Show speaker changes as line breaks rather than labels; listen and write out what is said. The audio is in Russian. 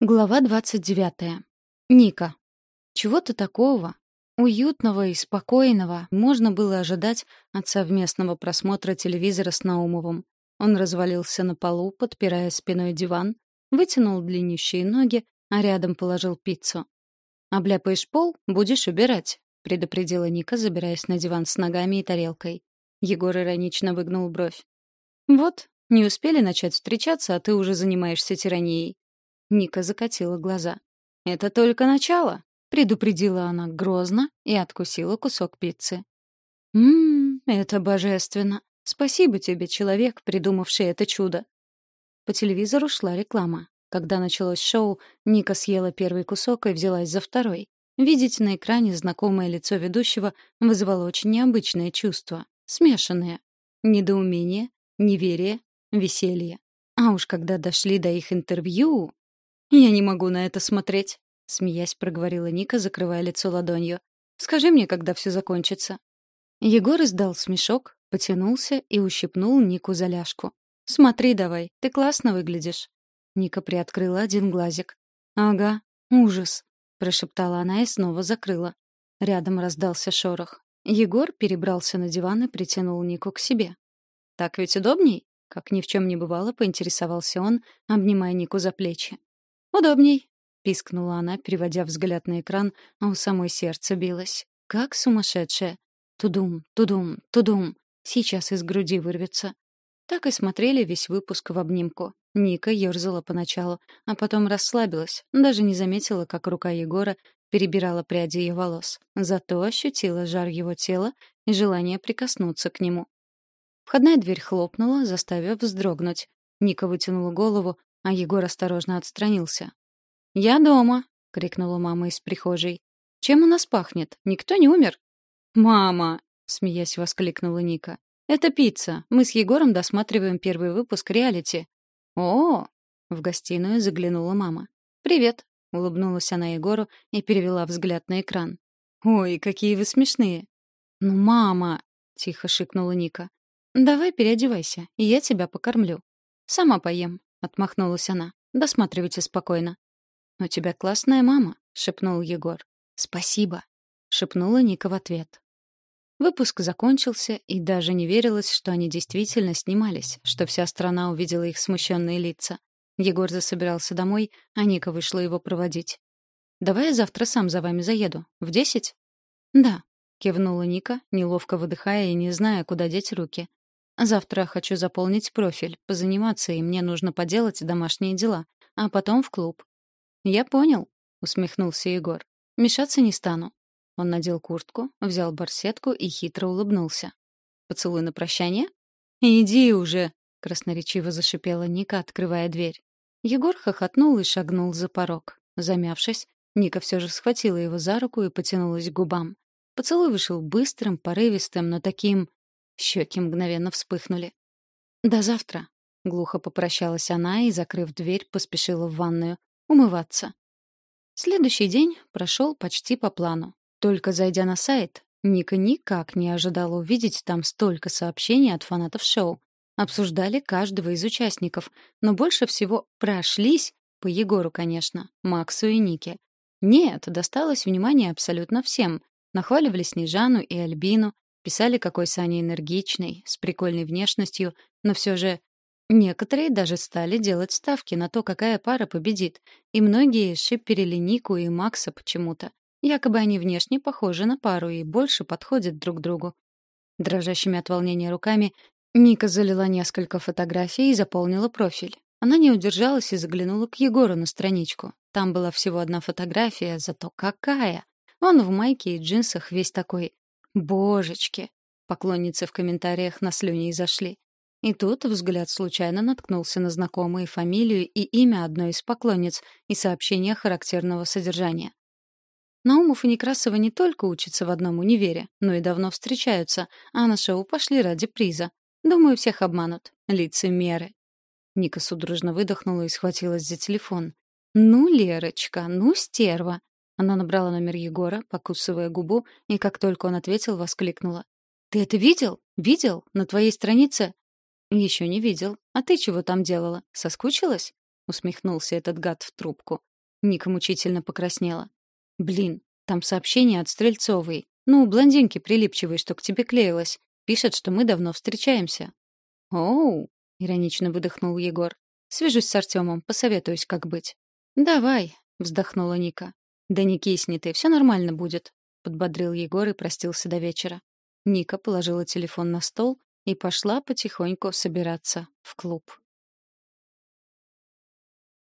Глава 29. Ника. Чего-то такого, уютного и спокойного, можно было ожидать от совместного просмотра телевизора с Наумовым. Он развалился на полу, подпирая спиной диван, вытянул длиннющие ноги, а рядом положил пиццу. «Обляпаешь пол — будешь убирать», — предупредила Ника, забираясь на диван с ногами и тарелкой. Егор иронично выгнул бровь. «Вот, не успели начать встречаться, а ты уже занимаешься тиранией. Ника закатила глаза. «Это только начало», — предупредила она грозно и откусила кусок пиццы. «Ммм, это божественно. Спасибо тебе, человек, придумавший это чудо». По телевизору шла реклама. Когда началось шоу, Ника съела первый кусок и взялась за второй. Видеть на экране знакомое лицо ведущего вызывало очень необычное чувство. Смешанное. Недоумение, неверие, веселье. А уж когда дошли до их интервью... «Я не могу на это смотреть», — смеясь проговорила Ника, закрывая лицо ладонью. «Скажи мне, когда все закончится». Егор издал смешок, потянулся и ущипнул Нику за ляжку. «Смотри давай, ты классно выглядишь». Ника приоткрыла один глазик. «Ага, ужас», — прошептала она и снова закрыла. Рядом раздался шорох. Егор перебрался на диван и притянул Нику к себе. «Так ведь удобней?» Как ни в чем не бывало, поинтересовался он, обнимая Нику за плечи. «Удобней», — пискнула она, переводя взгляд на экран, а у самой сердце билось. «Как сумасшедшая! Тудум, тудум, тудум! Сейчас из груди вырвется». Так и смотрели весь выпуск в обнимку. Ника ерзала поначалу, а потом расслабилась, даже не заметила, как рука Егора перебирала пряди ее волос. Зато ощутила жар его тела и желание прикоснуться к нему. Входная дверь хлопнула, заставив вздрогнуть. Ника вытянула голову, а Егор осторожно отстранился. «Я дома!» — крикнула мама из прихожей. «Чем у нас пахнет? Никто не умер?» «Мама!» — смеясь воскликнула Ника. «Это пицца. Мы с Егором досматриваем первый выпуск реалити». «О!» — в гостиную заглянула мама. «Привет!» — улыбнулась она Егору и перевела взгляд на экран. «Ой, какие вы смешные!» «Ну, мама!» — тихо шикнула Ника. «Давай переодевайся, и я тебя покормлю. Сама поем. — отмахнулась она. «Досматривайте спокойно». «У тебя классная мама», — шепнул Егор. «Спасибо», — шепнула Ника в ответ. Выпуск закончился, и даже не верилось, что они действительно снимались, что вся страна увидела их смущенные лица. Егор засобирался домой, а Ника вышла его проводить. «Давай я завтра сам за вами заеду. В десять?» «Да», — кивнула Ника, неловко выдыхая и не зная, куда деть руки. Завтра хочу заполнить профиль, позаниматься, и мне нужно поделать домашние дела, а потом в клуб. Я понял, усмехнулся Егор. Мешаться не стану. Он надел куртку, взял барсетку и хитро улыбнулся. Поцелуй на прощание? Иди уже, красноречиво зашипела Ника, открывая дверь. Егор хохотнул и шагнул за порог. Замявшись, Ника все же схватила его за руку и потянулась к губам. Поцелуй вышел быстрым, порывистым, но таким Щеки мгновенно вспыхнули. «До завтра», — глухо попрощалась она и, закрыв дверь, поспешила в ванную. Умываться. Следующий день прошел почти по плану. Только зайдя на сайт, Ника никак не ожидала увидеть там столько сообщений от фанатов шоу. Обсуждали каждого из участников, но больше всего прошлись, по Егору, конечно, Максу и Нике. Нет, досталось внимание абсолютно всем. Нахваливали Снежану и Альбину, Писали, какой Саня энергичный, с прикольной внешностью, но все же некоторые даже стали делать ставки на то, какая пара победит, и многие шиперили Нику и Макса почему-то. Якобы они внешне похожи на пару и больше подходят друг другу. Дрожащими от волнения руками Ника залила несколько фотографий и заполнила профиль. Она не удержалась и заглянула к Егору на страничку. Там была всего одна фотография, зато какая! Он в майке и джинсах весь такой Божечки! Поклонницы в комментариях на слюни зашли. И тут взгляд случайно наткнулся на знакомые фамилию и имя одной из поклонниц и сообщение характерного содержания. Наумов и Некрасова не только учатся в одном универе, но и давно встречаются, а на шоу пошли ради приза. Думаю, всех обманут. Лицемеры. Ника судорожно выдохнула и схватилась за телефон. «Ну, Лерочка, ну, стерва! Она набрала номер Егора, покусывая губу, и как только он ответил, воскликнула. «Ты это видел? Видел? На твоей странице?» «Еще не видел. А ты чего там делала? Соскучилась?» — усмехнулся этот гад в трубку. Ника мучительно покраснела. «Блин, там сообщение от Стрельцовой. Ну, блондинки прилипчивой, что к тебе клеилась. Пишет, что мы давно встречаемся». «Оу!» — иронично выдохнул Егор. «Свяжусь с Артемом, посоветуюсь, как быть». «Давай», — вздохнула Ника. «Да не кисни ты, все нормально будет», — подбодрил Егор и простился до вечера. Ника положила телефон на стол и пошла потихоньку собираться в клуб.